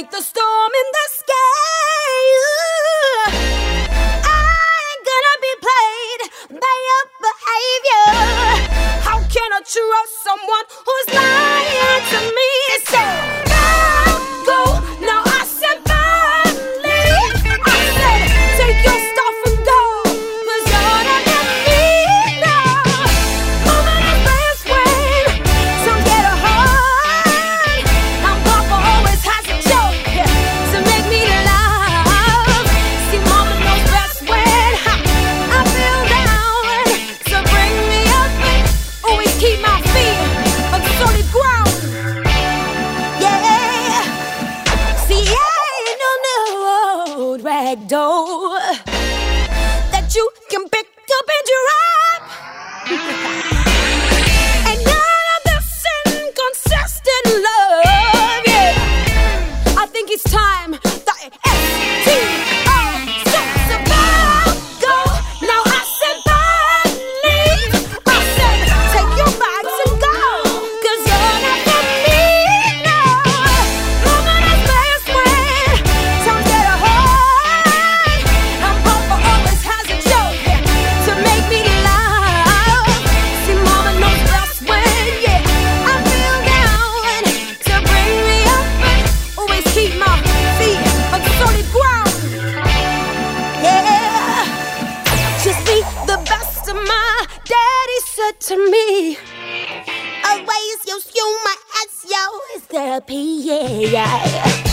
like the storm in the sky. I ain't gonna be played by your behavior. How can I trust someone who's not? back door that you to me. Always use humor as your therapy, yeah. yeah.